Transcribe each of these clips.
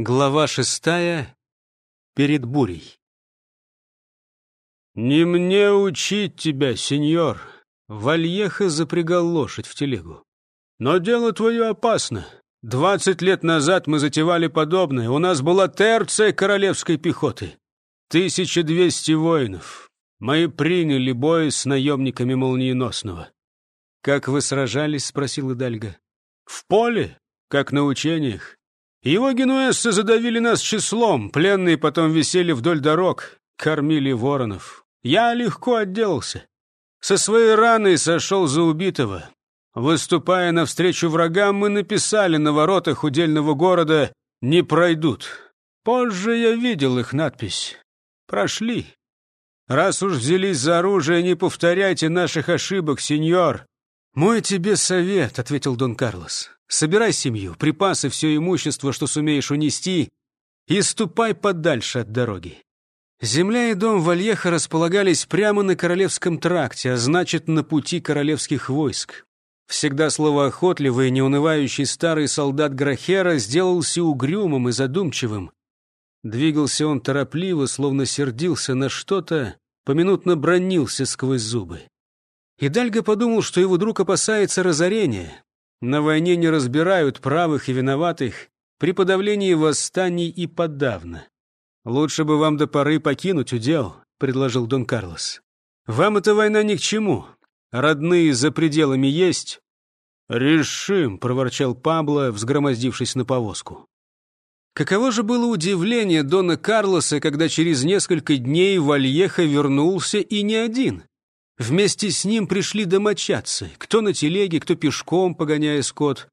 Глава шестая. Перед бурей. «Не мне учить тебя, сеньор!» Вальеха запрягал лошадь в телегу. «Но дело твое опасно. Двадцать лет назад мы затевали подобное. У нас была терция королевской пехоты. Тысяча двести воинов. Мы приняли бой с наемниками Молниеносного». «Как вы сражались?» — спросил Идальго. «В поле, как на учениях. Его генуэзцы задавили нас числом, пленные потом висели вдоль дорог, кормили воронов. Я легко отделался. Со своей раной сошел за убитого. Выступая навстречу врагам, мы написали на воротах удельного города «Не пройдут». Позже я видел их надпись. Прошли. Раз уж взялись за оружие, не повторяйте наших ошибок, сеньор. «Мой тебе совет», — ответил Дон Карлос. Собирай семью, припасы, все имущество, что сумеешь унести, и ступай подальше от дороги. Земля и дом Вальеха располагались прямо на Королевском тракте, а значит, на пути королевских войск. Всегда словоохотливый и неунывающий старый солдат Грахера сделался угрюмым и задумчивым. Двигался он торопливо, словно сердился на что-то, поминутно бронился сквозь зубы. Идальго подумал, что его друг опасается разорения, на войне не разбирают правых и виноватых, при подавлении восстаний и подавно. «Лучше бы вам до поры покинуть удел», — предложил Дон Карлос. «Вам эта война ни к чему. Родные за пределами есть?» «Решим», — проворчал Пабло, взгромоздившись на повозку. Каково же было удивление Дона Карлоса, когда через несколько дней Вальеха вернулся и не один. Вместе с ним пришли домочадцы, кто на телеге, кто пешком, погоняя скот.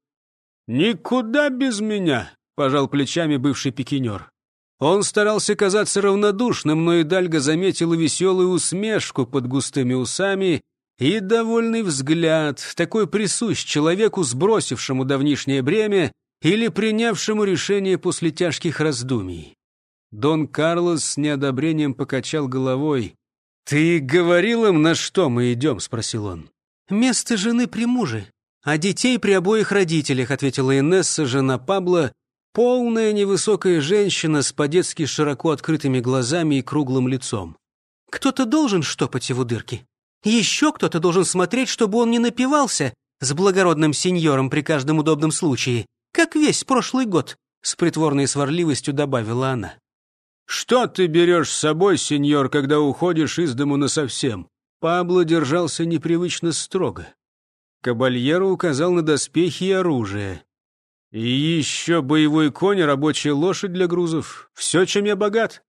«Никуда без меня!» — пожал плечами бывший пикинер. Он старался казаться равнодушным, но и Дальга заметила веселую усмешку под густыми усами и довольный взгляд, такой присущ человеку, сбросившему давнишнее бремя или принявшему решение после тяжких раздумий. Дон Карлос с неодобрением покачал головой. «Ты говорил им, на что мы идем?» — спросил он. «Место жены при муже, а детей при обоих родителях», — ответила Инесса, жена Пабло, полная невысокая женщина с по-детски широко открытыми глазами и круглым лицом. «Кто-то должен штопать его дырки. Еще кто-то должен смотреть, чтобы он не напивался с благородным сеньором при каждом удобном случае, как весь прошлый год», — с притворной сварливостью добавила она. «Что ты берешь с собой, сеньор, когда уходишь из дому насовсем?» Пабло держался непривычно строго. Кабальеро указал на доспехи и оружие. «И еще боевой конь рабочая лошадь для грузов. Все, чем я богат».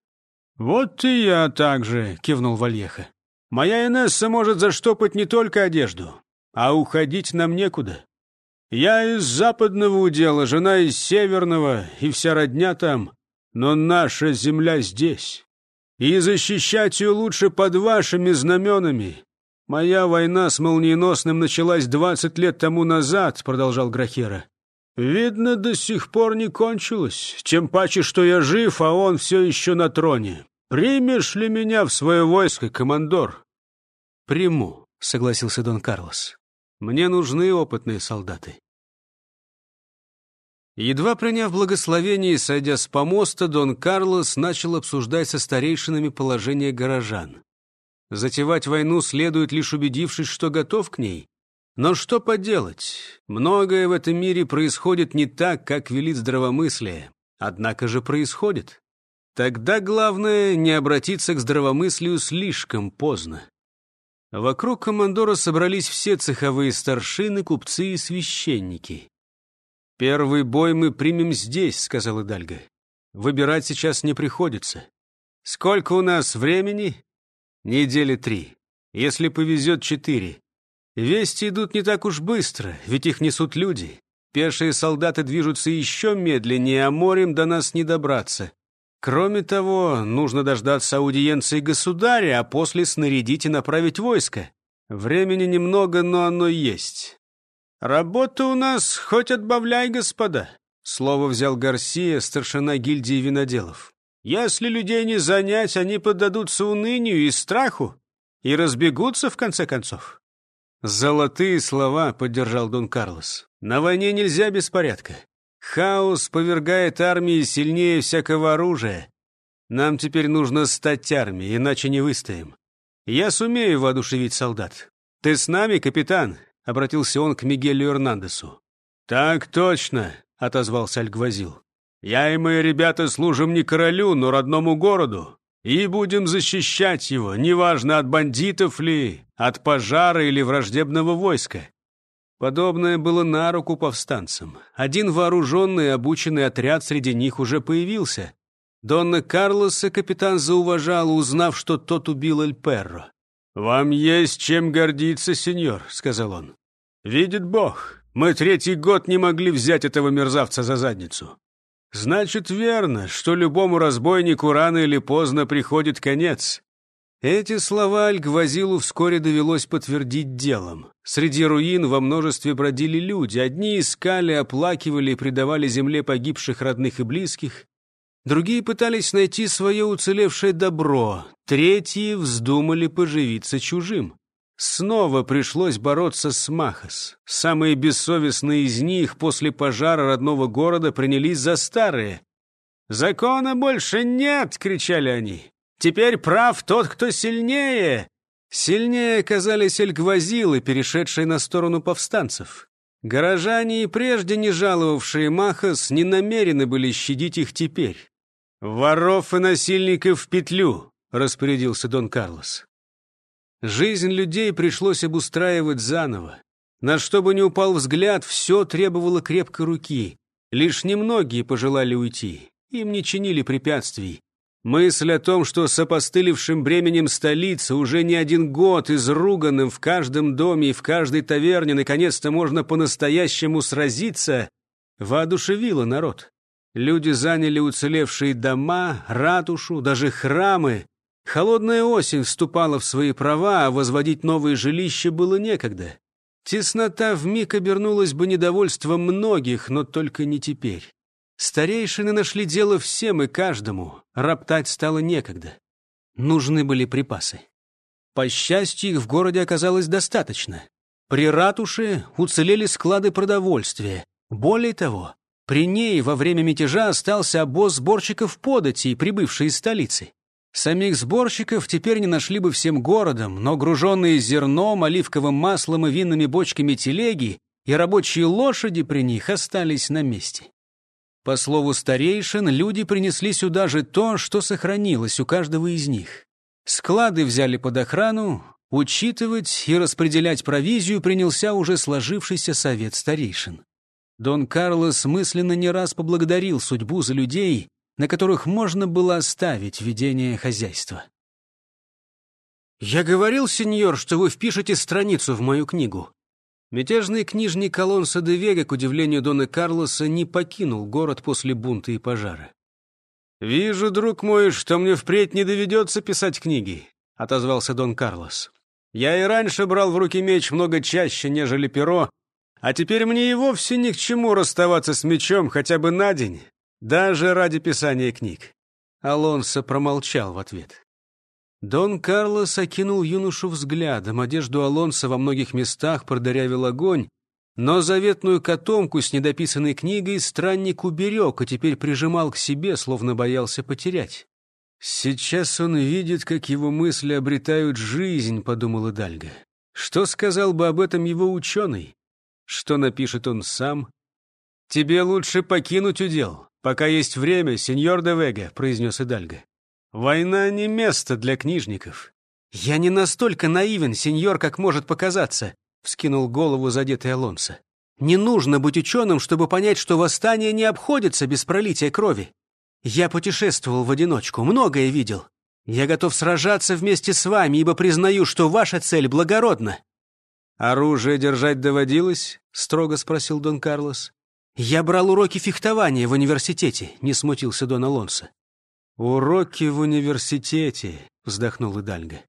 «Вот и я также», — кивнул Вальеха. «Моя Инесса может заштопать не только одежду, а уходить нам некуда. Я из западного удела, жена из северного, и вся родня там. Но наша земля здесь, и защищать ее лучше под вашими знаменами. Моя война с молниеносным началась двадцать лет тому назад, продолжал Грахера. Видно, до сих пор не кончилась. Чем паче, что я жив, а он все еще на троне. Примешь ли меня в свое войско, командор? Приму, согласился Дон Карлос. Мне нужны опытные солдаты. Едва приняв благословение и сойдя с помоста, Дон Карлос начал обсуждать со старейшинами положение горожан. Затевать войну следует, лишь убедившись, что готов к ней. Но что поделать? Многое в этом мире происходит не так, как велит здравомыслие. Однако же происходит. Тогда главное не обратиться к здравомыслию слишком поздно. Вокруг командора собрались все цеховые старшины, купцы и священники. «Первый бой мы примем здесь», — сказал Идальго. «Выбирать сейчас не приходится. Сколько у нас времени?» «Недели три. Если повезет, четыре. Вести идут не так уж быстро, ведь их несут люди. Пешие солдаты движутся еще медленнее, а морем до нас не добраться. Кроме того, нужно дождаться аудиенции государя, а после снарядить и направить войско. Времени немного, но оно есть. «Работа у нас хоть отбавляй, господа», — слово взял Гарсия, старшина гильдии виноделов. «Если людей не занять, они поддадутся унынию и страху и разбегутся в конце концов». «Золотые слова», — поддержал Дон Карлос. «На войне нельзя беспорядка. Хаос повергает армии сильнее всякого оружия. Нам теперь нужно стать армией, иначе не выстоим. Я сумею воодушевить солдат. Ты с нами, капитан?» — обратился он к Мигелю Эрнандесу. «Так точно», — отозвался Альгвазил. «Я и мои ребята служим не королю, но родному городу, и будем защищать его, неважно, от бандитов ли, от пожара или враждебного войска». Подобное было на руку повстанцам. Один вооруженный обученный отряд среди них уже появился. Донна Карлоса капитан зауважал, узнав, что тот убил Эль Перро. «Вам есть чем гордиться, сеньор», — сказал он. «Видит Бог, мы третий год не могли взять этого мерзавца за задницу. Значит, верно, что любому разбойнику рано или поздно приходит конец. Эти слова Альгвазилу вскоре довелось подтвердить делом. Среди руин во множестве бродили люди. Одни искали, оплакивали и предавали земле погибших родных и близких. Другие пытались найти свое уцелевшее добро. Третьи вздумали поживиться чужим. Снова пришлось бороться с Махас. Самые бессовестные из них после пожара родного города принялись за старые. «Закона больше нет!» — кричали они. Теперь прав тот, кто сильнее!» Сильнее оказались эльгвазилы, перешедшие на сторону повстанцев. Горожане и прежде не жаловавшие Махас не намерены были щадить их теперь. «Воров и насильников в петлю!» — распорядился Дон Карлос. Жизнь людей пришлось обустраивать заново. На что бы ни упал взгляд, все требовало крепкой руки. Лишь немногие пожелали уйти. Им не чинили препятствий. Мысль о том, что с опостылевшим бременем столицы уже не один год изруганным в каждом доме и в каждой таверне наконец-то можно по-настоящему сразиться, воодушевила народ. Люди заняли уцелевшие дома, ратушу, даже храмы. Холодная осень вступала в свои права, а возводить новые жилища было некогда. Теснота вмиг обернулась бы недовольством многих, но только не теперь. Старейшины нашли дело всем и каждому. Роптать стало некогда. Нужны были припасы. По счастью, их в городе оказалось достаточно. При ратуше уцелели склады продовольствия. Более того, при ней во время мятежа остался обоз сборщиков податей, прибывший из столицы. Самих сборщиков теперь не нашли бы всем городом, но груженные зерном, оливковым маслом и винными бочками телеги и рабочие лошади при них остались на месте. По слову старейшин, люди принесли сюда же то, что сохранилось у каждого из них. Склады взяли под охрану, учитывать и распределять провизию принялся уже сложившийся совет старейшин. Дон Карлос мысленно не раз поблагодарил судьбу за людей, на которых можно было оставить ведение хозяйства. «Я говорил, сеньор, что вы впишете страницу в мою книгу», Мятежный книжник Алонсо де Вега, к удивлению Дона Карлоса, не покинул город после бунта и пожара. «Вижу, друг мой, что мне впредь не доведется писать книги», — отозвался Дон Карлос. «Я и раньше брал в руки меч много чаще, нежели перо, а теперь мне и вовсе ни к чему расставаться с мечом хотя бы на день, даже ради писания книг». Алонсо промолчал в ответ. Дон Карлос окинул юношу взглядом. Одежду Алонса во многих местах продырявил огонь, но заветную котомку с недописанной книгой странник уберег, и теперь прижимал к себе, словно боялся потерять. «Сейчас он видит, как его мысли обретают жизнь», — подумал Идальго. «Что сказал бы об этом его ученый? Что напишет он сам?» «Тебе лучше покинуть удел, пока есть время, сеньор де Вега», — произнес Идальго. Война не место для книжников. Я не настолько наивен, сеньор, как может показаться, вскинул голову задетый Алонсо. Не нужно быть ученым, чтобы понять, что восстание не обходится без пролития крови. Я путешествовал в одиночку, многое видел. Я готов сражаться вместе с вами, ибо признаю, что ваша цель благородна. Оружие держать доводилось? строго спросил Дон Карлос. Я брал уроки фехтования в университете, не смутился Дон Алонсо. «Уроки в университете», — вздохнул Идальго.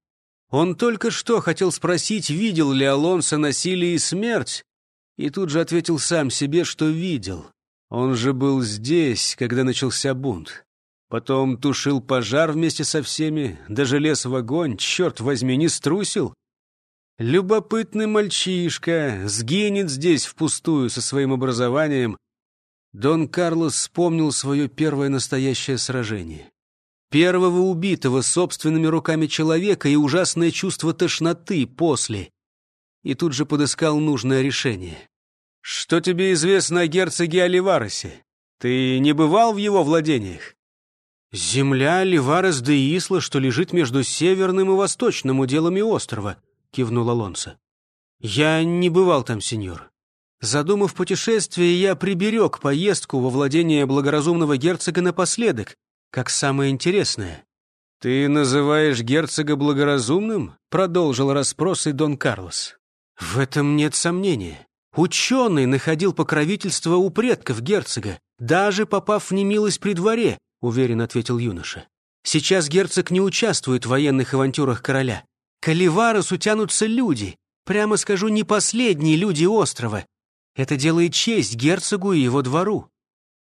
Он только что хотел спросить, видел ли Алонсо насилие и смерть, и тут же ответил сам себе, что видел. Он же был здесь, когда начался бунт. Потом тушил пожар вместе со всеми, даже лез в огонь, черт возьми, не струсил. Любопытный мальчишка, сгинет здесь впустую со своим образованием, Дон Карлос вспомнил свое первое настоящее сражение. Первого убитого собственными руками человека и ужасное чувство тошноты после. И тут же подыскал нужное решение. «Что тебе известно о герцоге Оливаросе? Ты не бывал в его владениях?» «Земля Ливарес де Исла, что лежит между северным и восточным уделами острова», — кивнул Алонсо. «Я не бывал там, сеньор. Задумав путешествие, я приберег поездку во владение благоразумного герцога напоследок, как самое интересное». «Ты называешь герцога благоразумным?» — продолжил расспросы Дон Карлос. «В этом нет сомнения. Ученый находил покровительство у предков герцога, даже попав в немилость при дворе, — уверенно ответил юноша. «Сейчас герцог не участвует в военных авантюрах короля. К Оливарусу тянутся люди, прямо скажу, не последние люди острова. Это делает честь герцогу и его двору».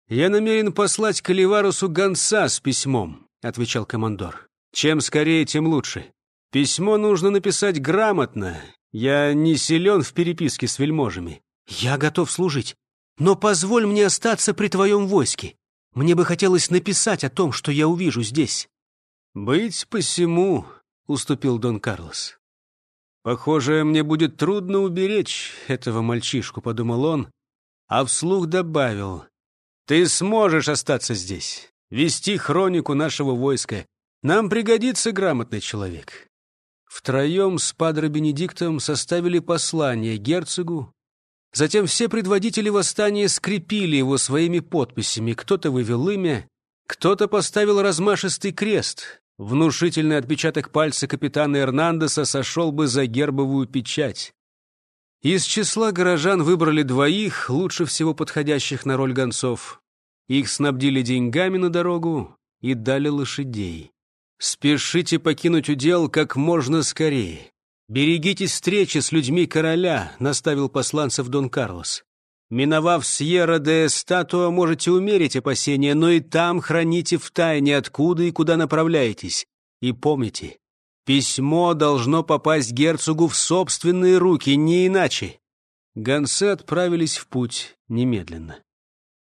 «Я намерен послать к Оливарусу гонца с письмом», — отвечал командор. «Чем скорее, тем лучше. Письмо нужно написать грамотно. Я не силен в переписке с вельможами». «Я готов служить, но позволь мне остаться при твоем войске. Мне бы хотелось написать о том, что я увижу здесь». «Быть посему», — уступил Дон Карлос. «Похоже, мне будет трудно уберечь этого мальчишку», — подумал он, а вслух добавил. «Ты сможешь остаться здесь, вести хронику нашего войска. Нам пригодится грамотный человек». Втроем с Падро Бенедиктом составили послание герцогу, Затем все предводители восстания скрепили его своими подписями. Кто-то вывел имя, кто-то поставил размашистый крест. Внушительный отпечаток пальца капитана Эрнандеса сошел бы за гербовую печать. Из числа горожан выбрали двоих, лучше всего подходящих на роль гонцов. Их снабдили деньгами на дорогу и дали лошадей. «Спешите покинуть удел как можно скорее. «Берегитесь встречи с людьми короля», — наставил посланцев Дон Карлос. «Миновав Сьерра де Статуа, можете умерить опасения, но и там храните в тайне, откуда и куда направляетесь. И помните, письмо должно попасть герцогу в собственные руки, не иначе». Гонцы отправились в путь немедленно.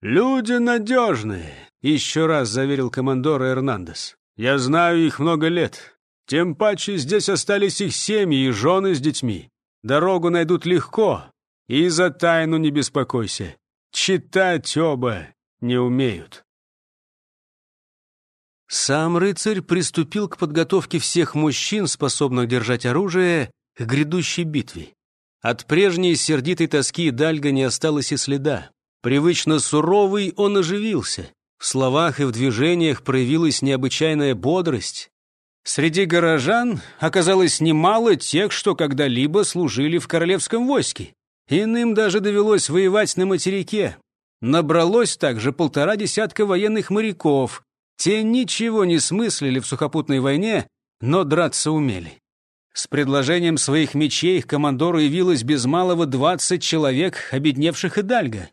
«Люди надежные», — еще раз заверил командор Эрнандес. «Я знаю их много лет. Тем паче здесь остались их семьи и жены с детьми. Дорогу найдут легко, и за тайну не беспокойся. Читать оба не умеют. Сам рыцарь приступил к подготовке всех мужчин, способных держать оружие, к грядущей битве. От прежней сердитой тоски Дальга не осталось и следа. Привычно суровый он оживился. В словах и в движениях проявилась необычайная бодрость, Среди горожан оказалось немало тех, что когда-либо служили в королевском войске. Иным даже довелось воевать на материке. Набралось также полтора десятка военных моряков. Те ничего не смыслили в сухопутной войне, но драться умели. С предложением своих мечей к командору явилось без малого двадцать человек, обедневших и дальга.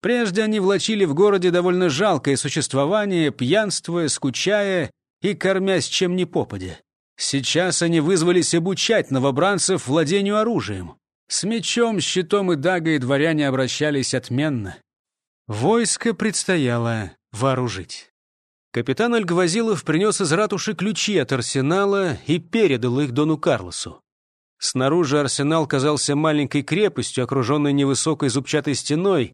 Прежде они влачили в городе довольно жалкое существование, пьянствуя, скучая и кормясь чем ни попадя. Сейчас они вызвались обучать новобранцев владению оружием. С мечом, щитом и дагой дворяне обращались отменно. Войско предстояло вооружить. Капитан Альгвазилов принес из ратуши ключи от арсенала и передал их Дону Карлосу. Снаружи арсенал казался маленькой крепостью, окруженной невысокой зубчатой стеной.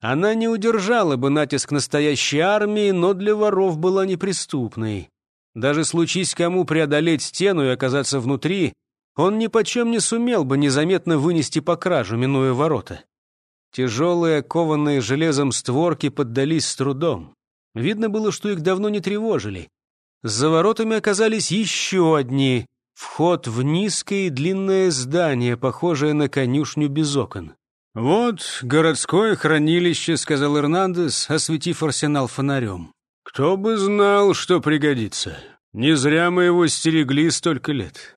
Она не удержала бы натиск настоящей армии, но для воров была неприступной. Даже случись кому преодолеть стену и оказаться внутри, он ни почем не сумел бы незаметно вынести по кражу, минуя ворота. Тяжелые, кованные железом створки поддались с трудом. Видно было, что их давно не тревожили. За воротами оказались еще одни. Вход в низкое и длинное здание, похожее на конюшню без окон. «Вот городское хранилище», — сказал Эрнандес, осветив арсенал фонарем. Кто бы знал, что пригодится. Не зря мы его стерегли столько лет.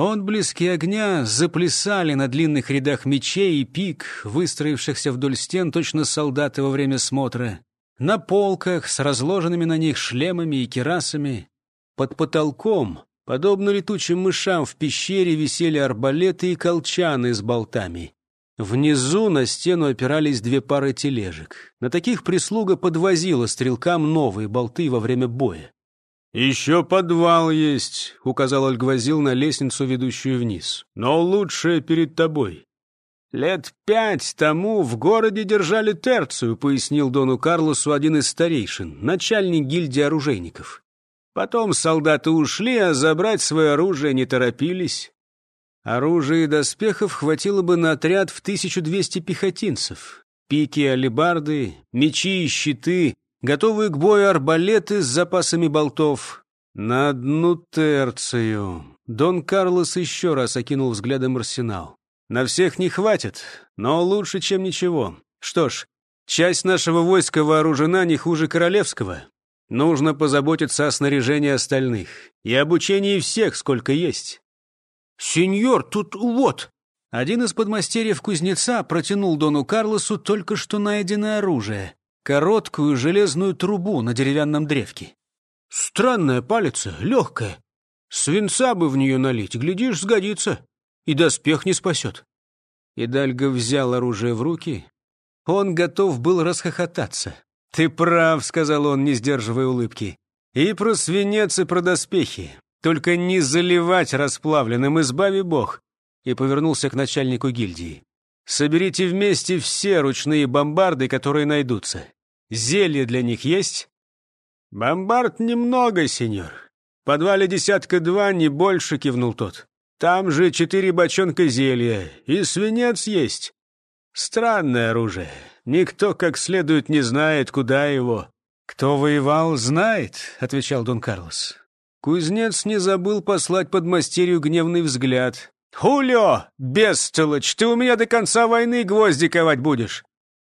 Отблески огня заплясали на длинных рядах мечей и пик, выстроившихся вдоль стен точно солдаты во время смотра. На полках с разложенными на них шлемами и керасами. Под потолком, подобно летучим мышам в пещере, висели арбалеты и колчаны с болтами. Внизу на стену опирались две пары тележек. На таких прислуга подвозила стрелкам новые болты во время боя. «Еще подвал есть», — указал Альгвазил на лестницу, ведущую вниз. «Но лучшее перед тобой». «Лет пять тому в городе держали терцию», — пояснил Дону Карлосу один из старейшин, начальник гильдии оружейников. «Потом солдаты ушли, а забрать свое оружие не торопились. Оружия и доспехов хватило бы на отряд в 1200 пехотинцев. Пики, алебарды, мечи и щиты, готовые к бою арбалеты с запасами болтов. На одну терцию. Дон Карлос еще раз окинул взглядом арсенал. На всех не хватит, но лучше, чем ничего. Что ж, часть нашего войска вооружена не хуже королевского. Нужно позаботиться о снаряжении остальных и обучении всех, сколько есть. «Сеньор, тут вот!» Один из подмастерьев кузнеца протянул Дону Карлосу только что найденное оружие — короткую железную трубу на деревянном древке. «Странная палица, легкая. Свинца бы в нее налить, глядишь, сгодится. И доспех не спасет». Идальго взял оружие в руки. Он готов был расхохотаться. «Ты прав», — сказал он, не сдерживая улыбки. «И про свинец, и про доспехи. Только не заливать расплавленным, избави бог!» И повернулся к начальнику гильдии. «Соберите вместе все ручные бомбарды, которые найдутся. Зелье для них есть?» «Бомбард немного, сеньор. В подвале десятка два, не больше», — кивнул тот. «Там же четыре бочонка зелья, и свинец есть. Странное оружие. Никто как следует не знает, куда его». «Кто воевал, знает», — отвечал Дон Карлос. Кузнец не забыл послать под мастерью гневный взгляд. «Хулио, бестолочь, ты у меня до конца войны гвозди ковать будешь!»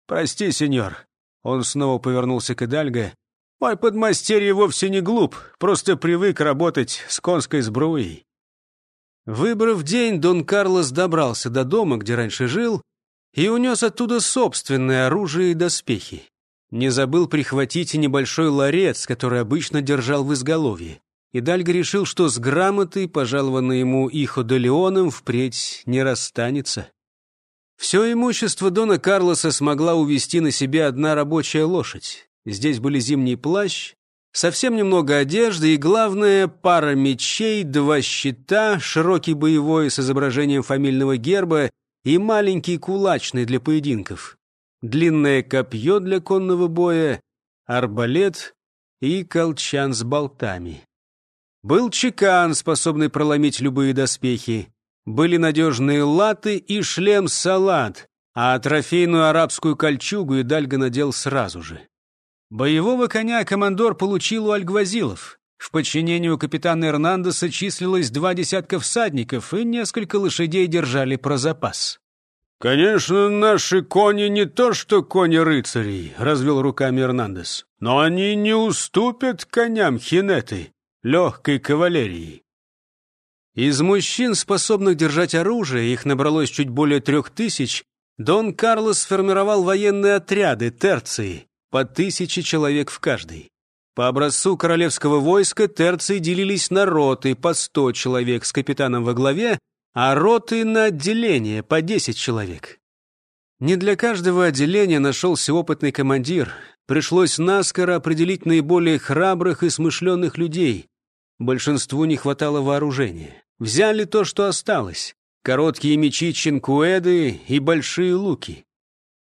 «Прости, сеньор». Он снова повернулся к Идальго. «Мой подмастерье вовсе не глуп, просто привык работать с конской сбруей». Выбрав день, Дон Карлос добрался до дома, где раньше жил, и унес оттуда собственное оружие и доспехи. Не забыл прихватить и небольшой ларец, который обычно держал в изголовье и Дальго решил, что с грамотой, пожалованной ему Ихо де Леоном, впредь не расстанется. Все имущество Дона Карлоса смогла увести на себе одна рабочая лошадь. Здесь были зимний плащ, совсем немного одежды и, главное, пара мечей, два щита, широкий боевой с изображением фамильного герба и маленький кулачный для поединков, длинное копье для конного боя, арбалет и колчан с болтами. Был чекан, способный проломить любые доспехи. Были надежные латы и шлем-салат, а трофейную арабскую кольчугу Идальго надел сразу же. Боевого коня командор получил у альгвазилов. В подчинении у капитана Эрнандеса числилось два десятка всадников, и несколько лошадей держали про запас. «Конечно, наши кони не то что кони рыцарей», — развел руками Эрнандес. «Но они не уступят коням хинеты легкой кавалерии. Из мужчин, способных держать оружие, их набралось чуть более трех тысяч, Дон Карлос сформировал военные отряды, терции, по тысяче человек в каждой. По образцу королевского войска терции делились на роты по сто человек с капитаном во главе, а роты на отделение по десять человек. Не для каждого отделения нашелся опытный командир. Пришлось наскоро определить наиболее храбрых и смышленных людей. Большинству не хватало вооружения. Взяли то, что осталось. Короткие мечи чинкуэды и большие луки.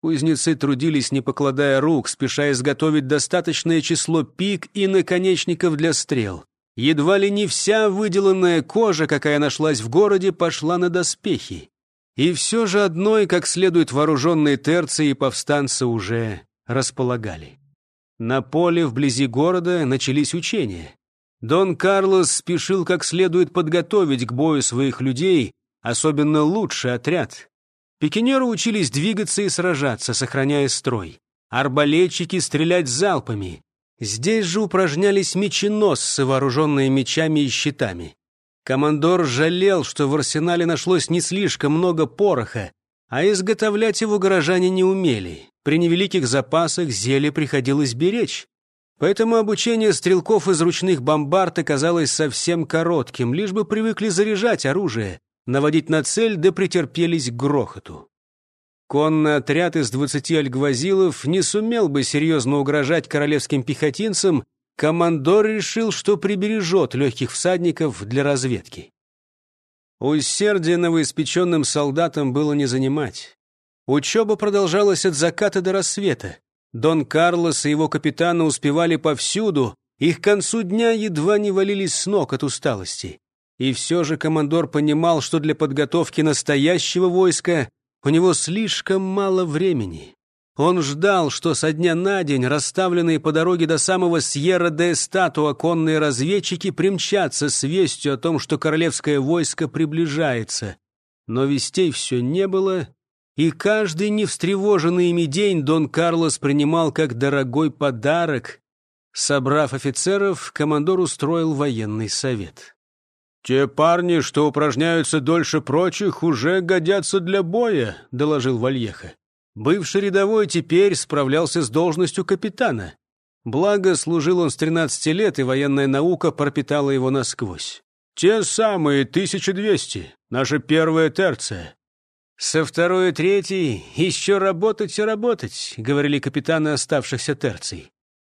Кузнецы трудились, не покладая рук, спеша изготовить достаточное число пик и наконечников для стрел. Едва ли не вся выделанная кожа, какая нашлась в городе, пошла на доспехи. И все же одной, как следует, вооруженные терции и повстанцы уже располагали. На поле вблизи города начались учения. Дон Карлос спешил как следует подготовить к бою своих людей, особенно лучший отряд. Пикинеры учились двигаться и сражаться, сохраняя строй. Арбалетчики стрелять залпами. Здесь же упражнялись меченосцы, вооруженные мечами и щитами. Командор жалел, что в арсенале нашлось не слишком много пороха, а изготовлять его горожане не умели. При невеликих запасах зелье приходилось беречь. Поэтому обучение стрелков из ручных бомбард оказалось совсем коротким, лишь бы привыкли заряжать оружие, наводить на цель, да претерпелись к грохоту. Конный отряд из двадцати альгвазилов не сумел бы серьезно угрожать королевским пехотинцам, командор решил, что прибережет легких всадников для разведки. Усердие новоиспеченным солдатам было не занимать. Учеба продолжалась от заката до рассвета. Дон Карлос и его капитаны успевали повсюду, их к концу дня едва не валились с ног от усталости. И все же командор понимал, что для подготовки настоящего войска у него слишком мало времени. Он ждал, что со дня на день расставленные по дороге до самого Сьерра-де-Эстату оконные разведчики примчатся с вестью о том, что королевское войско приближается. Но вестей все не было, и каждый невстревоженный ими день Дон Карлос принимал как дорогой подарок. Собрав офицеров, командор устроил военный совет. «Те парни, что упражняются дольше прочих, уже годятся для боя», — доложил Вальеха. Бывший рядовой теперь справлялся с должностью капитана. Благо, служил он с 13 лет, и военная наука пропитала его насквозь. «Те самые 1200, наша первая терция». «Со второй и третьей еще работать и работать», — говорили капитаны оставшихся терций.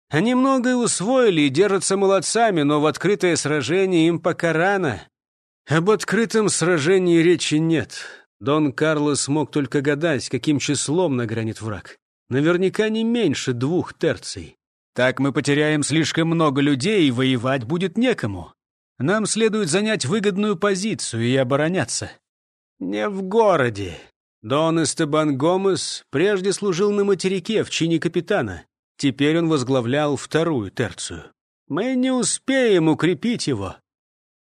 Они многое усвоили и держатся молодцами, но в открытое сражение им пока рано. Об открытом сражении речи нет. Дон Карлос мог только гадать, каким числом награнит враг. Наверняка не меньше двух терций. Так мы потеряем слишком много людей, и воевать будет некому. Нам следует занять выгодную позицию и обороняться. Не в городе. Дон Эстебан Гомес прежде служил на материке в чине капитана. Теперь он возглавлял вторую терцию. Мы не успеем укрепить его.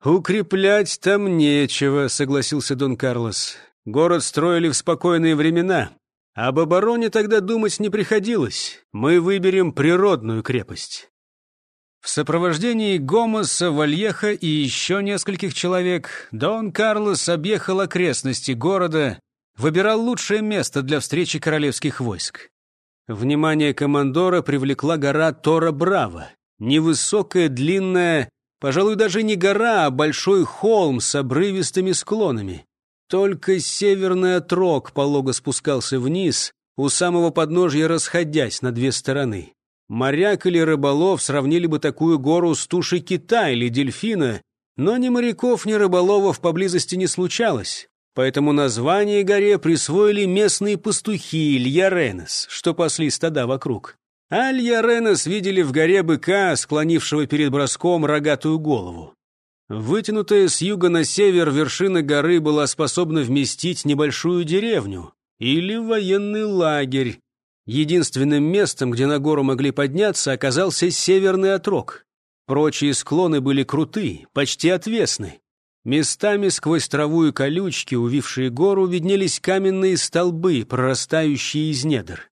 «Укреплять там нечего», — согласился Дон Карлос. «Город строили в спокойные времена. Об обороне тогда думать не приходилось. Мы выберем природную крепость». В сопровождении Гомоса, Вальеха и еще нескольких человек Дон Карлос объехал окрестности города, выбирал лучшее место для встречи королевских войск. Внимание командора привлекла гора Тора-Браво. Невысокая, длинная, пожалуй, даже не гора, а большой холм с обрывистыми склонами. Только северный отрог полого спускался вниз, у самого подножья расходясь на две стороны. Моряк или рыболов сравнили бы такую гору с тушей кита или дельфина, но ни моряков, ни рыболовов поблизости не случалось. Поэтому название горе присвоили местные пастухи Ильяренес, что пасли стада вокруг. А Ильяренес видели в горе быка, склонившего перед броском рогатую голову. Вытянутая с юга на север вершина горы была способна вместить небольшую деревню или военный лагерь. Единственным местом, где на гору могли подняться, оказался северный отрог. Прочие склоны были круты, почти отвесны. Местами сквозь траву и колючки, увившие гору, виднелись каменные столбы, прорастающие из недр.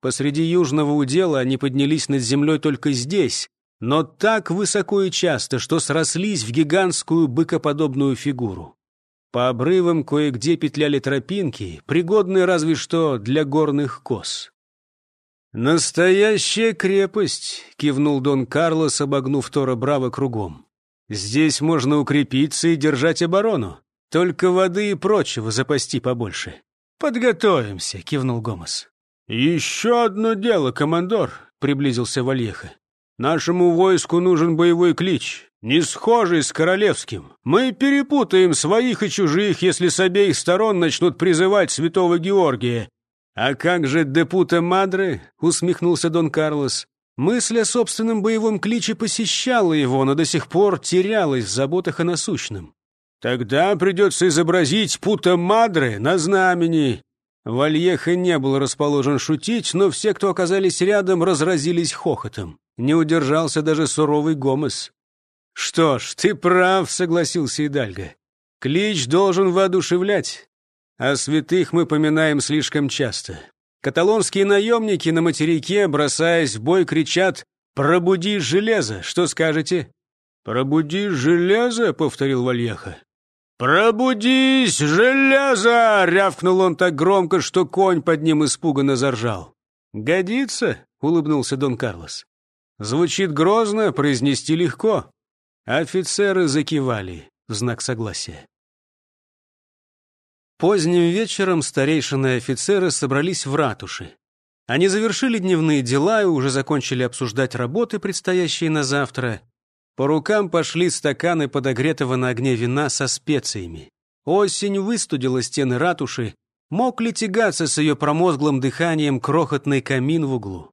Посреди южного удела они поднялись над землей только здесь, но так высоко и часто, что срослись в гигантскую быкоподобную фигуру. По обрывам кое-где петляли тропинки, пригодные разве что для горных коз. «Настоящая крепость!» — кивнул Дон Карлос, обогнув Тора Браво кругом. Здесь можно укрепиться и держать оборону. Только воды и прочего запасти побольше. Подготовимся, кивнул Гомос. Еще одно дело, командор, приблизился Вальеха. Нашему войску нужен боевой клич, не схожий с королевским. Мы перепутаем своих и чужих, если с обеих сторон начнут призывать святого Георгия. А как же Депута Мадре? усмехнулся Дон Карлос. Мысль о собственном боевом кличе посещала его, но до сих пор терялась в заботах о насущном. «Тогда придется изобразить пута Мадре на знамени». Вальеха не был расположен шутить, но все, кто оказались рядом, разразились хохотом. Не удержался даже суровый Гомес. «Что ж, ты прав», — согласился Идальго. «Клич должен воодушевлять, а святых мы поминаем слишком часто. Каталонские наемники на материке, бросаясь в бой, кричат «Пробуди железо!» Что скажете? «Пробуди железо!» — повторил Вальеха. «Пробудись, железо!» — рявкнул он так громко, что конь под ним испуганно заржал. «Годится?» — улыбнулся Дон Карлос. «Звучит грозно, произнести легко». Офицеры закивали в знак согласия. Поздним вечером старейшины и офицеры собрались в ратуше. Они завершили дневные дела и уже закончили обсуждать работы, предстоящие на завтра. По рукам пошли стаканы подогретого на огне вина со специями. Осень выстудила стены ратуши, мог ли тягаться с ее промозглым дыханием крохотный камин в углу.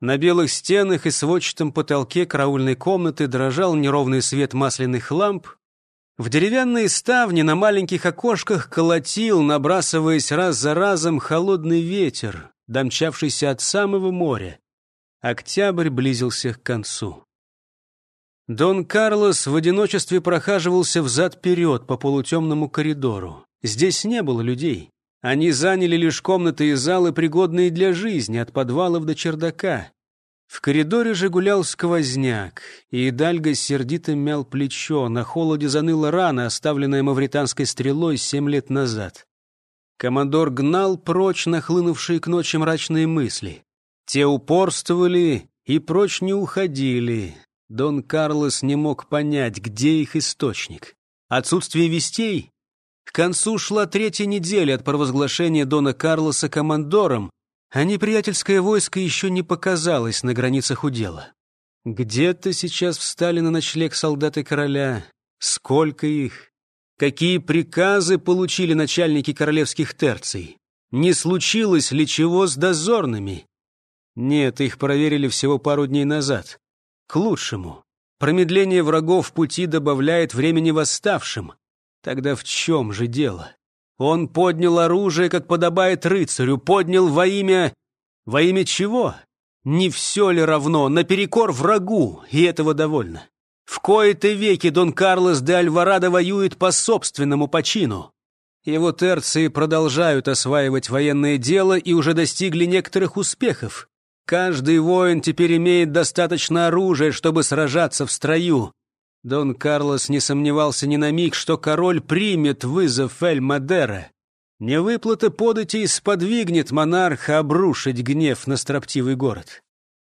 На белых стенах и сводчатом потолке караульной комнаты дрожал неровный свет масляных ламп, в деревянные ставни на маленьких окошках колотил, набрасываясь раз за разом, холодный ветер, домчавшийся от самого моря. Октябрь близился к концу. Дон Карлос в одиночестве прохаживался взад-вперед по полутемному коридору. Здесь не было людей. Они заняли лишь комнаты и залы, пригодные для жизни, от подвалов до чердака. В коридоре же гулял сквозняк, и Идальго сердито мял плечо, на холоде заныла рана, оставленная мавританской стрелой семь лет назад. Командор гнал прочь нахлынувшие к ночи мрачные мысли. Те упорствовали и прочь не уходили. Дон Карлос не мог понять, где их источник. Отсутствие вестей? К концу шла третья неделя от провозглашения Дона Карлоса командором, а неприятельское войско еще не показалось на границах удела. Где-то сейчас встали на ночлег солдаты короля. Сколько их? Какие приказы получили начальники королевских терций? Не случилось ли чего с дозорными? Нет, их проверили всего пару дней назад. К лучшему. Промедление врагов в пути добавляет времени восставшим. Тогда в чем же дело? Он поднял оружие, как подобает рыцарю, поднял во имя... Во имя чего? Не все ли равно, наперекор врагу, и этого довольно. В кои-то веки Дон Карлос де Альварадо воюет по собственному почину. Его терции продолжают осваивать военное дело и уже достигли некоторых успехов. Каждый воин теперь имеет достаточно оружия, чтобы сражаться в строю. Дон Карлос не сомневался ни на миг, что король примет вызов Эль-Мадера. Невыплата податей сподвигнет монарха обрушить гнев на строптивый город.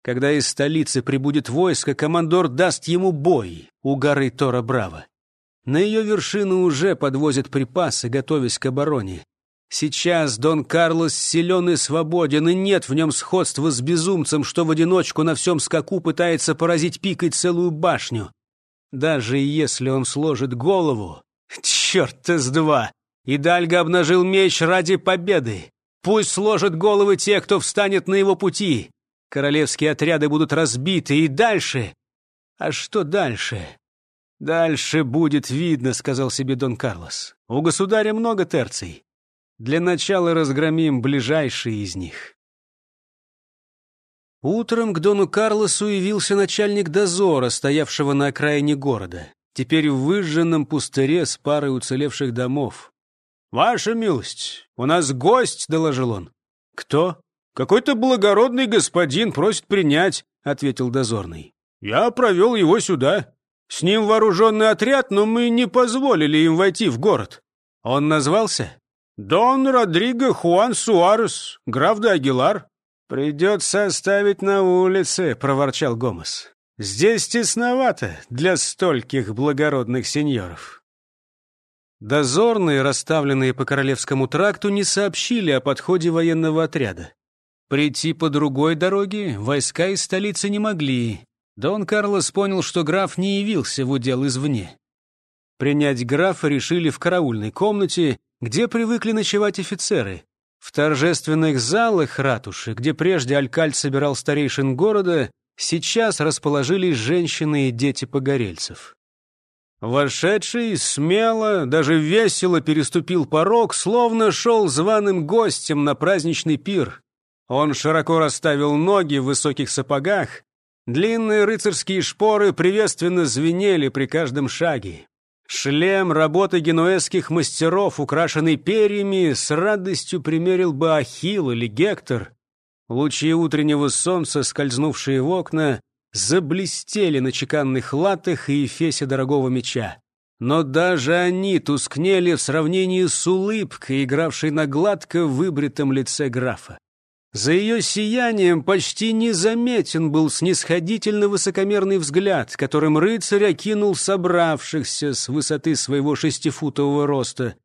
Когда из столицы прибудет войско, командор даст ему бой у горы Тора-Браво. На ее вершину уже подвозят припасы, готовясь к обороне. Сейчас Дон Карлос силен и свободен, и нет в нем сходства с безумцем, что в одиночку на всем скаку пытается поразить пикой целую башню. Даже если он сложит голову... Черт из два! Идальго обнажил меч ради победы. Пусть сложат головы те, кто встанет на его пути. Королевские отряды будут разбиты, и дальше... А что дальше? Дальше будет видно, сказал себе Дон Карлос. У государя много терций. Для начала разгромим ближайшие из них. Утром к Дону Карлосу явился начальник дозора, стоявшего на окраине города, теперь в выжженном пустыре с парой уцелевших домов. «Ваша милость, у нас гость», — доложил он. «Кто?» «Какой-то благородный господин просит принять», — ответил дозорный. «Я провел его сюда. С ним вооруженный отряд, но мы не позволили им войти в город». «Он назвался?» «Дон Родриго Хуан Суарес, граф де Агилар». «Придется оставить на улице», — проворчал Гомес. «Здесь тесновато для стольких благородных сеньоров». Дозорные, расставленные по Королевскому тракту, не сообщили о подходе военного отряда. Прийти по другой дороге войска из столицы не могли. Дон Карлос понял, что граф не явился в удел извне. Принять графа решили в караульной комнате, где привыкли ночевать офицеры. В торжественных залах ратуши, где прежде Алькальд собирал старейшин города, сейчас расположились женщины и дети погорельцев. Вошедший смело, даже весело переступил порог, словно шел званым гостем на праздничный пир. Он широко расставил ноги в высоких сапогах, длинные рыцарские шпоры приветственно звенели при каждом шаге. Шлем работы генуэзских мастеров, украшенный перьями, с радостью примерил бы Ахилл или Гектор. Лучи утреннего солнца, скользнувшие в окна, заблестели на чеканных латах и эфесе дорогого меча. Но даже они тускнели в сравнении с улыбкой, игравшей на гладко выбритом лице графа. За ее сиянием почти незаметен был снисходительно высокомерный взгляд, которым рыцарь окинул собравшихся с высоты своего шестифутового роста.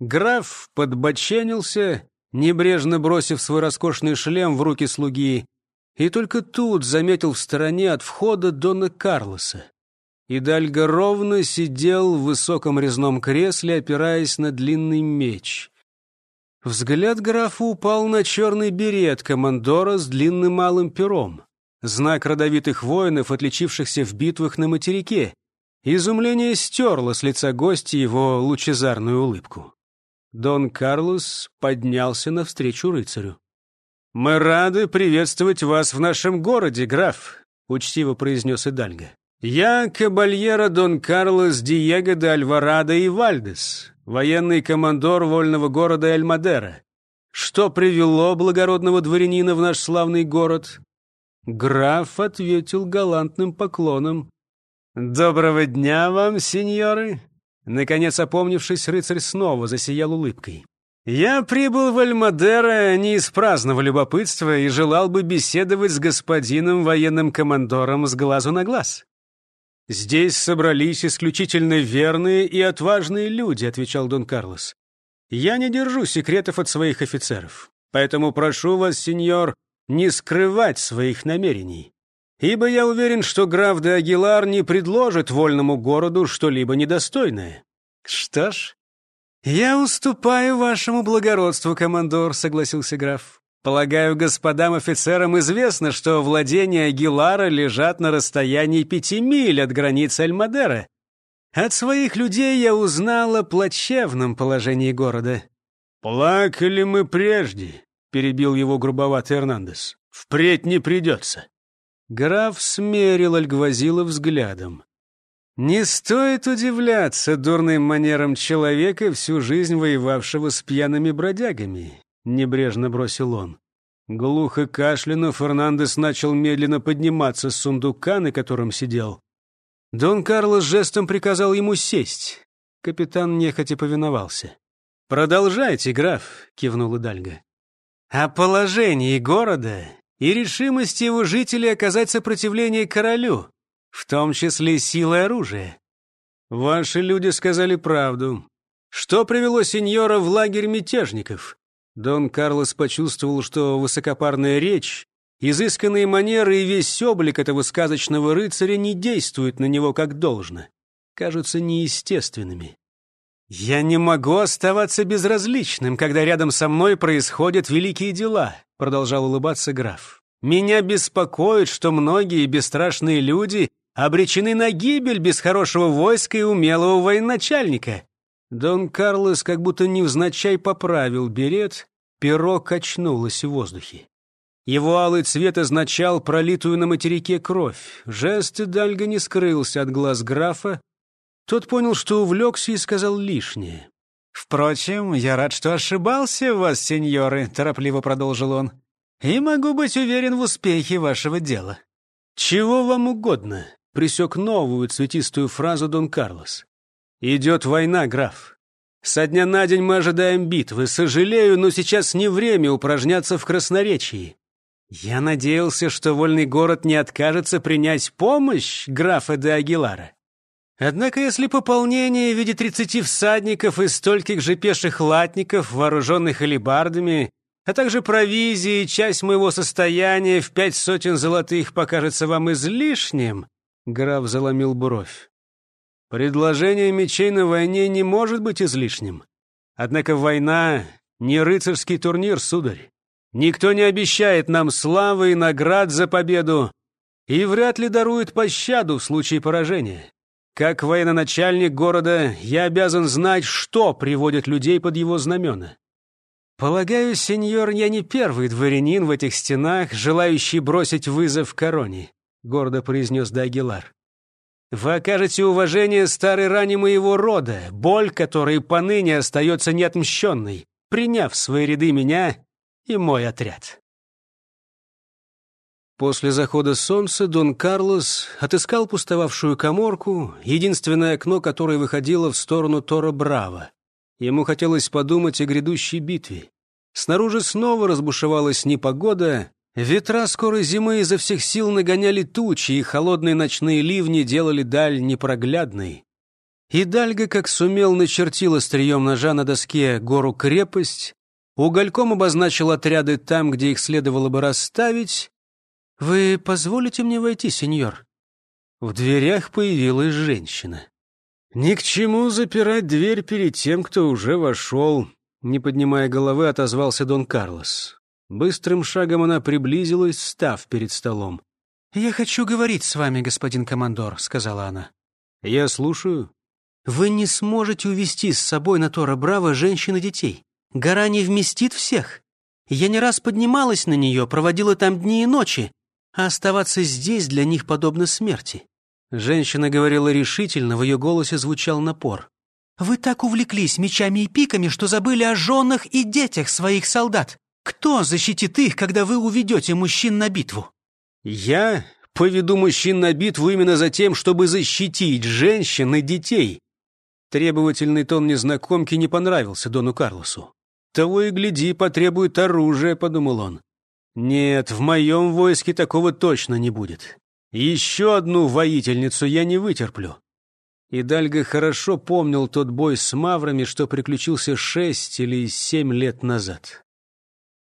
Граф подбоченился, небрежно бросив свой роскошный шлем в руки слуги, и только тут заметил в стороне от входа Дона Карлоса. Идальго ровно сидел в высоком резном кресле, опираясь на длинный меч. Взгляд графа упал на черный берет командора с длинным малым пером, знак родовитых воинов, отличившихся в битвах на материке. Изумление стерло с лица гостя его лучезарную улыбку. Дон Карлос поднялся навстречу рыцарю. «Мы рады приветствовать вас в нашем городе, граф», — учтиво произнес Идальго. «Я кабальера Дон Карлос Диего де Альварадо и Вальдес, военный командор вольного города Эльмадера. Что привело благородного дворянина в наш славный город?» Граф ответил галантным поклоном. «Доброго дня вам, сеньоры!» Наконец, опомнившись, рыцарь снова засиял улыбкой. «Я прибыл в Альмадера не из праздного любопытства и желал бы беседовать с господином военным командором с глазу на глаз». «Здесь собрались исключительно верные и отважные люди», — отвечал Дон Карлос. «Я не держу секретов от своих офицеров, поэтому прошу вас, сеньор, не скрывать своих намерений ибо я уверен, что граф де Агилар не предложит вольному городу что-либо недостойное. Что ж, я уступаю вашему благородству, командор, согласился граф. Полагаю, господам офицерам известно, что владения Агилара лежат на расстоянии пяти миль от границы Альмадера. От своих людей я узнал о плачевном положении города. «Плакали мы прежде», — перебил его грубоватый Эрнандес. «Впредь не придется». Граф смерил Альгвазила взглядом. Не стоит удивляться дурным манерам человека, всю жизнь воевавшего с пьяными бродягами, небрежно бросил он. Глухо кашлянув, Фернандес начал медленно подниматься с сундука, на котором сидел. Дон Карлос жестом приказал ему сесть. Капитан нехотя повиновался. «Продолжайте, граф», — кивнул Идальго. «О положении города и решимости его жителей оказать сопротивление королю, в том числе силой оружия. Ваши люди сказали правду. Что привело сеньора в лагерь мятежников? Дон Карлос почувствовал, что высокопарная речь, изысканные манеры и весь облик этого сказочного рыцаря не действуют на него как должно, кажутся неестественными. «Я не могу оставаться безразличным, когда рядом со мной происходят великие дела», продолжал улыбаться граф. «Меня беспокоит, что многие бесстрашные люди обречены на гибель без хорошего войска и умелого военачальника». Дон Карлос как будто невзначай поправил берет, перо качнулось в воздухе. Его алый цвет означал пролитую на материке кровь. Жест Дальга не скрылся от глаз графа. Тот понял, что увлекся и сказал лишнее. «Впрочем, я рад, что ошибался в вас, сеньоры», — торопливо продолжил он. «И могу быть уверен в успехе вашего дела». «Чего вам угодно?» — присек новую цветистую фразу Дон Карлос. «Идет война, граф. Со дня на день мы ожидаем битвы. Сожалею, но сейчас не время упражняться в красноречии. Я надеялся, что вольный город не откажется принять помощь графа де Агилара. Однако, если пополнение в виде тридцати всадников и стольких же пеших латников, вооруженных алебардами, а также провизии часть моего состояния в пять сотен золотых покажется вам излишним, граф заломил бровь. Предложение мечей на войне не может быть излишним. Однако война не рыцарский турнир, сударь. Никто не обещает нам славы и наград за победу и вряд ли дарует пощаду в случае поражения. Как военачальник города, я обязан знать, что приводит людей под его знамена. Полагаю, сеньор, я не первый дворянин в этих стенах, желающий бросить вызов короне, гордо произнес Дагилар. Вы окажете уважение старой ране моего рода, боль которой поныне остается неотмщенной, приняв в свои ряды меня и мой отряд. После захода солнца Дон Карлос отыскал пустовавшую коморку, единственное окно которое выходило в сторону Тора Браво. Ему хотелось подумать о грядущей битве. Снаружи снова разбушевалась непогода, ветра скорой зимы изо всех сил нагоняли тучи, и холодные ночные ливни делали даль непроглядной. Идальга, как сумел, начертил острием ножа на доске гору крепость, угольком обозначил отряды там, где их следовало бы расставить. «Вы позволите мне войти, сеньор?» В дверях появилась женщина. «Ни к чему запирать дверь перед тем, кто уже вошел», не поднимая головы, отозвался Дон Карлос. Быстрым шагом она приблизилась, став перед столом. «Я хочу говорить с вами, господин командор», — сказала она. «Я слушаю». «Вы не сможете увести с собой на Тора Браво женщин и детей. Гора не вместит всех. Я не раз поднималась на нее, проводила там дни и ночи, а оставаться здесь для них подобно смерти». Женщина говорила решительно, в ее голосе звучал напор. «Вы так увлеклись мечами и пиками, что забыли о женах и детях своих солдат. Кто защитит их, когда вы уведете мужчин на битву?» «Я поведу мужчин на битву именно за тем, чтобы защитить женщин и детей». Требовательный тон незнакомки не понравился Дону Карлосу. «Того и гляди, потребует оружия», — подумал он. «Нет, в моем войске такого точно не будет. Еще одну воительницу я не вытерплю». И Дальго хорошо помнил тот бой с маврами, что приключился шесть или семь лет назад.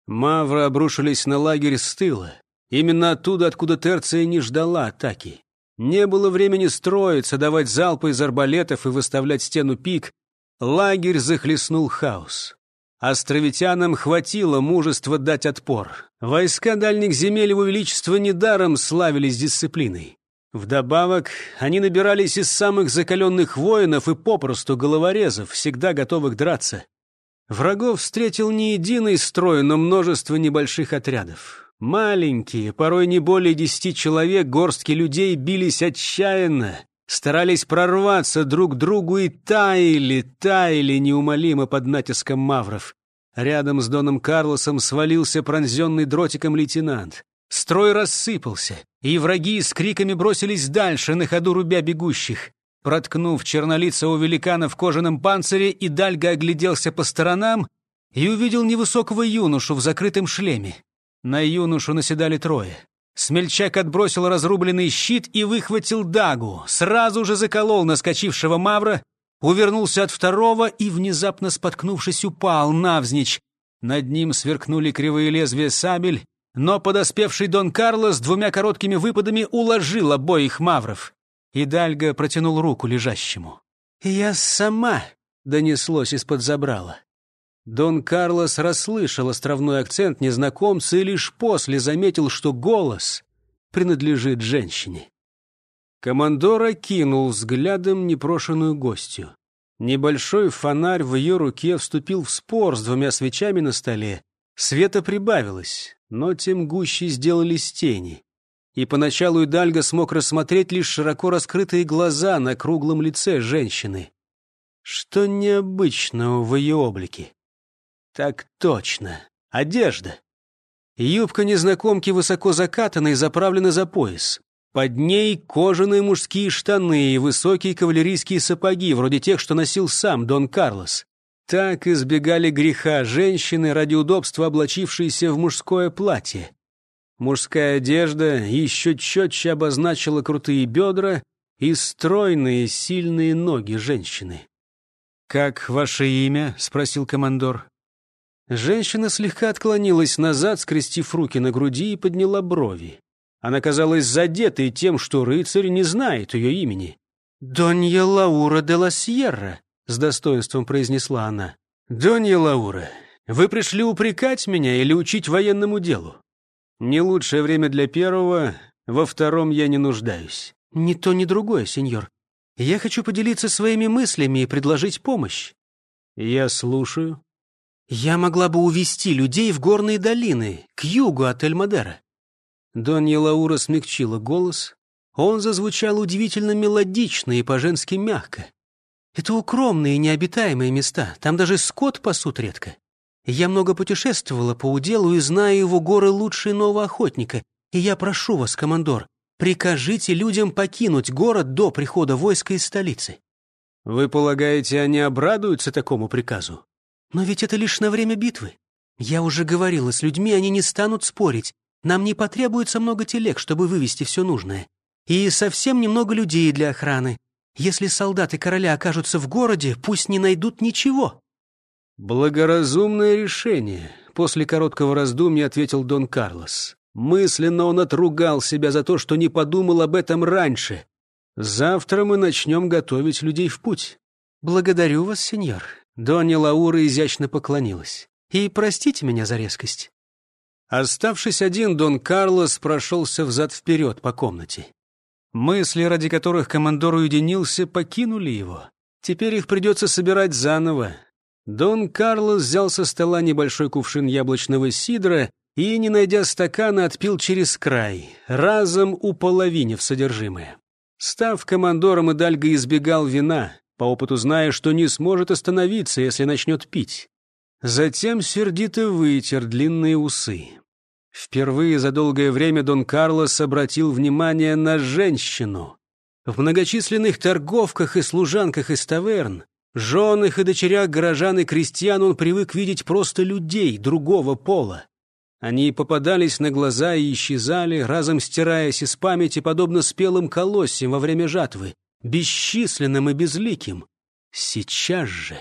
Мавры обрушились на лагерь с тыла. Именно оттуда, откуда Терция не ждала атаки. Не было времени строиться, давать залпы из арбалетов и выставлять стену пик. Лагерь захлестнул хаос. Островитянам хватило мужества дать отпор. Войска дальних земель его величества недаром славились дисциплиной. Вдобавок, они набирались из самых закаленных воинов и попросту головорезов, всегда готовых драться. Врагов встретил не единый строй, но множество небольших отрядов. Маленькие, порой не более десяти человек, горстки людей бились отчаянно, старались прорваться друг к другу и таяли, таяли неумолимо под натиском мавров. Рядом с Доном Карлосом свалился пронзенный дротиком лейтенант. Строй рассыпался, и враги с криками бросились дальше, на ходу рубя бегущих. Проткнув чернолицего великана в кожаном панцире, Идальго огляделся по сторонам и увидел невысокого юношу в закрытом шлеме. На юношу наседали трое. Смельчак отбросил разрубленный щит и выхватил дагу, сразу же заколол наскочившего мавра, увернулся от второго и, внезапно споткнувшись, упал навзничь. Над ним сверкнули кривые лезвия сабель, но подоспевший Дон Карлос двумя короткими выпадами уложил обоих мавров. Идальго протянул руку лежащему. «Я сама!» — донеслось из-под забрала. Дон Карлос расслышал островной акцент незнакомца и лишь после заметил, что голос принадлежит женщине. Командора кинул взглядом непрошенную гостью. Небольшой фонарь в ее руке вступил в спор с двумя свечами на столе. Света прибавилось, но тем гуще сделались тени. И поначалу Идальго смог рассмотреть лишь широко раскрытые глаза на круглом лице женщины. Что необычного в ее облике? Так точно. Одежда. Юбка незнакомки высоко закатана и заправлена за пояс. Под ней кожаные мужские штаны и высокие кавалерийские сапоги, вроде тех, что носил сам Дон Карлос. Так избегали греха женщины ради удобства, облачившиеся в мужское платье. Мужская одежда еще четче обозначила крутые бедра и стройные, сильные ноги женщины. «Как ваше имя?» — спросил командор. Женщина слегка отклонилась назад, скрестив руки на груди и подняла брови. Она казалась задетой тем, что рыцарь не знает ее имени. «Донья Лаура де ла Сьерра», — с достоинством произнесла она. «Донья Лаура, вы пришли упрекать меня или учить военному делу? Не лучшее время для первого, во втором я не нуждаюсь». «Ни то, ни другое, сеньор. Я хочу поделиться своими мыслями и предложить помощь». «Я слушаю». Я могла бы увести людей в горные долины, к югу от Эльмадера. Донья Лаура смягчила голос. Он зазвучал удивительно мелодично и по-женски мягко. Это укромные необитаемые места, там даже скот пасут редко. Я много путешествовала по уделу и знаю его горы лучше иного охотника. И я прошу вас, командор, прикажите людям покинуть город до прихода войска из столицы. Вы полагаете, они обрадуются такому приказу? Но ведь это лишь на время битвы. Я уже говорила с людьми, они не станут спорить. Нам не потребуется много телег, чтобы вывести все нужное. И совсем немного людей для охраны. Если солдаты короля окажутся в городе, пусть не найдут ничего». «Благоразумное решение», — после короткого раздумья ответил Дон Карлос. Мысленно он отругал себя за то, что не подумал об этом раньше. «Завтра мы начнем готовить людей в путь». «Благодарю вас, сеньор». Донья Лаура изящно поклонилась. «И простите меня за резкость». Оставшись один, Дон Карлос прошелся взад-вперед по комнате. Мысли, ради которых командор уединился, покинули его. Теперь их придется собирать заново. Дон Карлос взял со стола небольшой кувшин яблочного сидра и, не найдя стакана, отпил через край, разом уполовинив содержимое. Став командором, Идальго избегал вина, по опыту зная, что не сможет остановиться, если начнет пить. Затем сердито вытер длинные усы. Впервые за долгое время Дон Карлос обратил внимание на женщину. В многочисленных торговках и служанках из таверн, женах и дочерях горожан и крестьян он привык видеть просто людей другого пола. Они попадались на глаза и исчезали, разом стираясь из памяти, подобно спелым колоссям во время жатвы, бесчисленным и безликим. Сейчас же...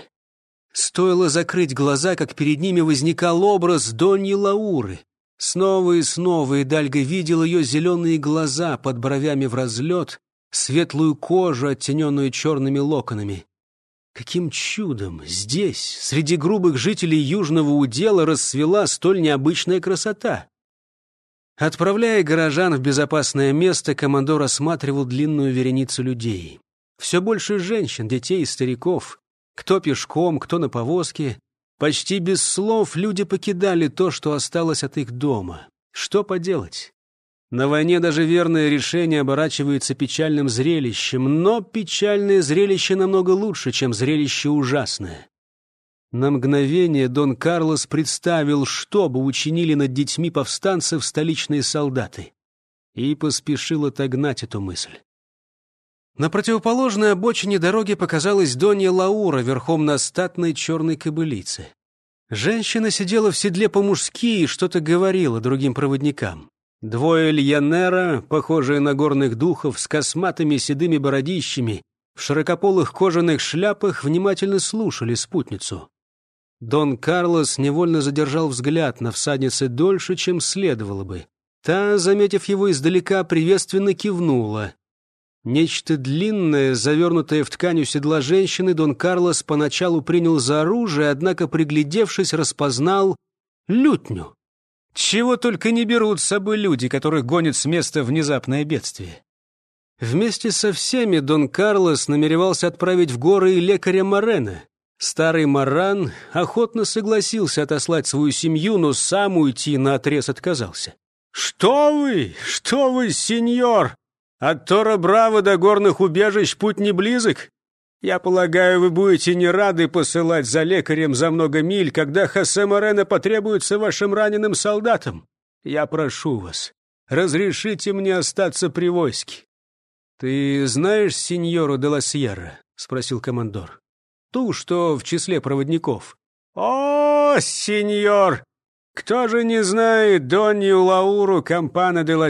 Стоило закрыть глаза, как перед ними возникал образ Доньи Лауры. Снова и снова Идальго видел ее зеленые глаза под бровями в разлет, светлую кожу, оттененную черными локонами. Каким чудом здесь, среди грубых жителей Южного удела, расцвела столь необычная красота? Отправляя горожан в безопасное место, командор осматривал длинную вереницу людей. Все больше женщин, детей и стариков. Кто пешком, кто на повозке. Почти без слов люди покидали то, что осталось от их дома. Что поделать? На войне даже верное решение оборачивается печальным зрелищем, но печальное зрелище намного лучше, чем зрелище ужасное. На мгновение Дон Карлос представил, что бы учинили над детьми повстанцев столичные солдаты, и поспешил отогнать эту мысль. На противоположной обочине дороги показалась Донья Лаура верхом на статной черной кобылице. Женщина сидела в седле по-мужски и что-то говорила другим проводникам. Двое льянера, похожие на горных духов, с косматыми седыми бородищами, в широкополых кожаных шляпах внимательно слушали спутницу. Дон Карлос невольно задержал взгляд на всаднице дольше, чем следовало бы. Та, заметив его издалека, приветственно кивнула. Нечто длинное, завернутое в ткань у седла женщины, Дон Карлос поначалу принял за оружие, однако, приглядевшись, распознал лютню. Чего только не берут с собой люди, которых гонят с места внезапное бедствие. Вместе со всеми Дон Карлос намеревался отправить в горы и лекаря Морена. Старый Маран охотно согласился отослать свою семью, но сам уйти на отрез отказался. «Что вы? Что вы, сеньор? От Тора Браво до горных убежищ путь не близок. Я полагаю, вы будете не рады посылать за лекарем за много миль, когда Хосе Морено потребуется вашим раненым солдатам. Я прошу вас, разрешите мне остаться при войске». «Ты знаешь сеньору де ла Сьерра?» — спросил командор. «Ту, что в числе проводников». «О, сеньор! Кто же не знает Донью Лауру Кампана де ла?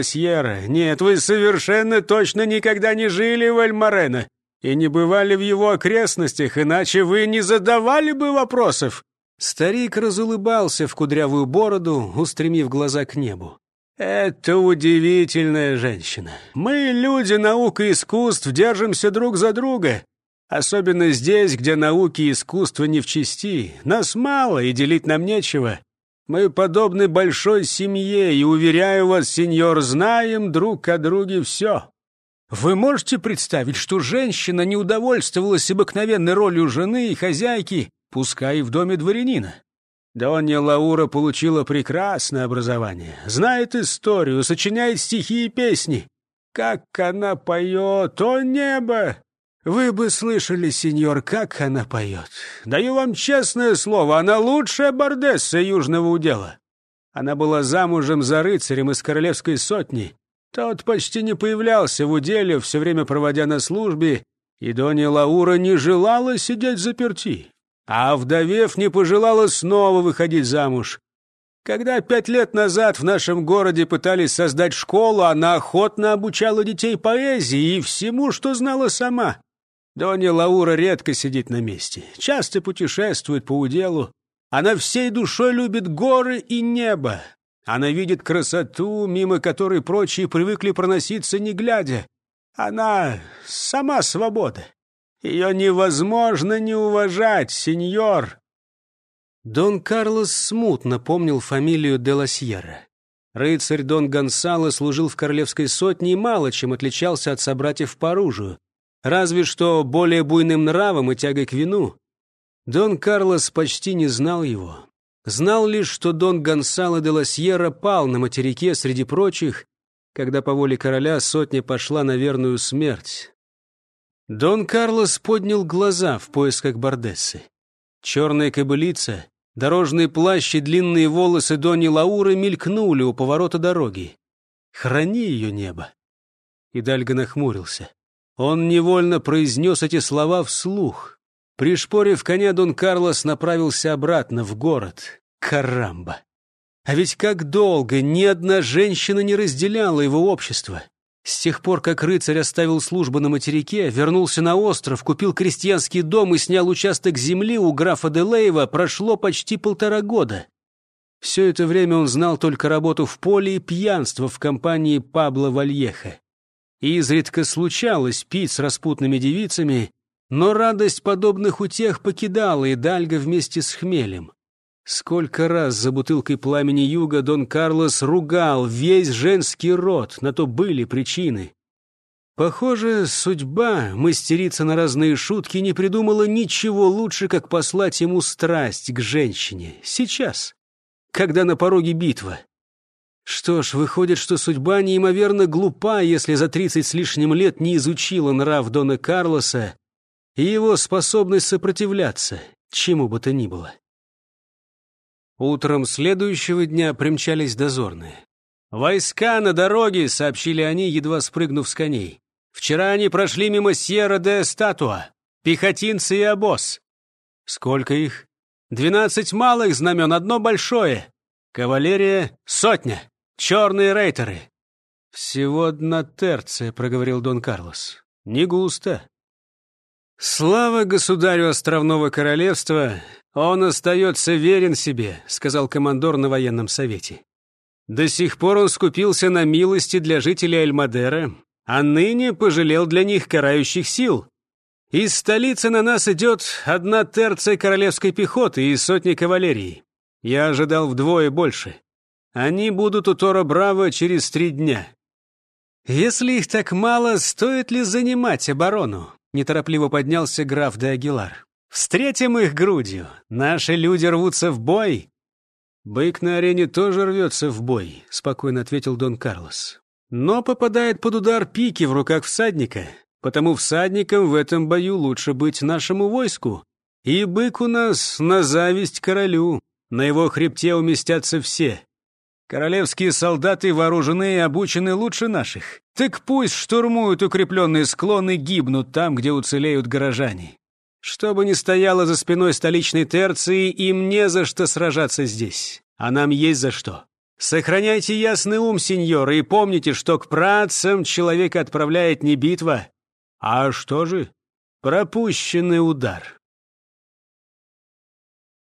Нет, вы совершенно точно никогда не жили в Эль-Морено и не бывали в его окрестностях, иначе вы не задавали бы вопросов». Старик разулыбался в кудрявую бороду, устремив глаза к небу. «Это удивительная женщина. Мы, люди наук и искусств, держимся друг за друга. Особенно здесь, где науки и искусства не в чести. Нас мало, и делить нам нечего. Мы подобны большой семье, и, уверяю вас, сеньор, знаем друг о друге все. Вы можете представить, что женщина не удовольствовалась обыкновенной ролью жены и хозяйки, пускай и в доме дворянина? Донья Лаура получила прекрасное образование, знает историю, сочиняет стихи и песни. Как она поет, о небо! Вы бы слышали, сеньор, как она поет. Даю вам честное слово, она лучшая бардесса южного удела. Она была замужем за рыцарем из королевской сотни, тот почти не появлялся в уделе, все время проводя на службе, и Донья Лаура не желала сидеть заперти, а, вдовев, не пожелала снова выходить замуж. Когда пять лет назад в нашем городе пытались создать школу, она охотно обучала детей поэзии и всему, что знала сама. Донья Лаура редко сидит на месте, часто путешествует по уделу. Она всей душой любит горы и небо. Она видит красоту, мимо которой прочие привыкли проноситься, не глядя. Она сама свобода. Ее невозможно не уважать, сеньор. Дон Карлос смутно помнил фамилию де ла Рыцарь Дон Гонсало служил в королевской сотне и мало чем отличался от собратьев по оружию, разве что более буйным нравом и тягой к вину. Дон Карлос почти не знал его. Знал лишь, что Дон Гонсало де ла пал на материке среди прочих, когда по воле короля сотня пошла на верную смерть. Дон Карлос поднял глаза в поисках Бардессы. Черная кобылица, дорожный плащ и длинные волосы Дони Лауры мелькнули у поворота дороги. «Храни ее небо!» Идальго нахмурился. Он невольно произнес эти слова вслух. Пришпорив коня, Дон Карлос направился обратно в город. Карамба! А ведь как долго ни одна женщина не разделяла его общество. С тех пор, как рыцарь оставил службу на материке, вернулся на остров, купил крестьянский дом и снял участок земли у графа Делеева, прошло почти полтора года. Все это время он знал только работу в поле и пьянство в компании Пабло Вальеха. И изредка случалось пить с распутными девицами, но радость подобных утех покидала Идальго вместе с хмелем. Сколько раз за бутылкой пламени юга Дон Карлос ругал весь женский род, на то были причины. Похоже, судьба мастерица на разные шутки не придумала ничего лучше, как послать ему страсть к женщине. Сейчас, когда на пороге битва. Что ж, выходит, что судьба неимоверно глупа, если за тридцать с лишним лет не изучила нрав Дона Карлоса и его способность сопротивляться, чему бы то ни было. Утром следующего дня примчались дозорные. «Войска на дороге!» — сообщили они, едва спрыгнув с коней. «Вчера они прошли мимо Сьерра де Статуа. Пехотинцы и обоз». «Сколько их?» «Двенадцать малых знамен, одно большое. Кавалерия — сотня. Черные рейтеры». «Всего одна терция», — проговорил Дон Карлос. «Не густо». «Слава государю островного королевства! Он остается верен себе», — сказал командор на военном совете. «До сих пор он скупился на милости для жителей Альмадера, а ныне пожалел для них карающих сил. Из столицы на нас идет одна терция королевской пехоты и сотни кавалерии. Я ожидал вдвое больше. Они будут у Тора Браво через три дня. Если их так мало, стоит ли занимать оборону? Неторопливо поднялся граф де Агилар. «Встретим их грудью! Наши люди рвутся в бой!» «Бык на арене тоже рвется в бой», — спокойно ответил Дон Карлос. «Но попадает под удар пики в руках всадника, потому всадникам в этом бою лучше быть нашему войску. И бык у нас на зависть королю, на его хребте уместятся все. Королевские солдаты вооружены и обучены лучше наших. Так пусть штурмуют укрепленные склоны, гибнут там, где уцелеют горожане. Что бы ни стояло за спиной столичной терции, им не за что сражаться здесь. А нам есть за что. Сохраняйте ясный ум, сеньор, и помните, что к працам человека отправляет не битва, а что же? Пропущенный удар.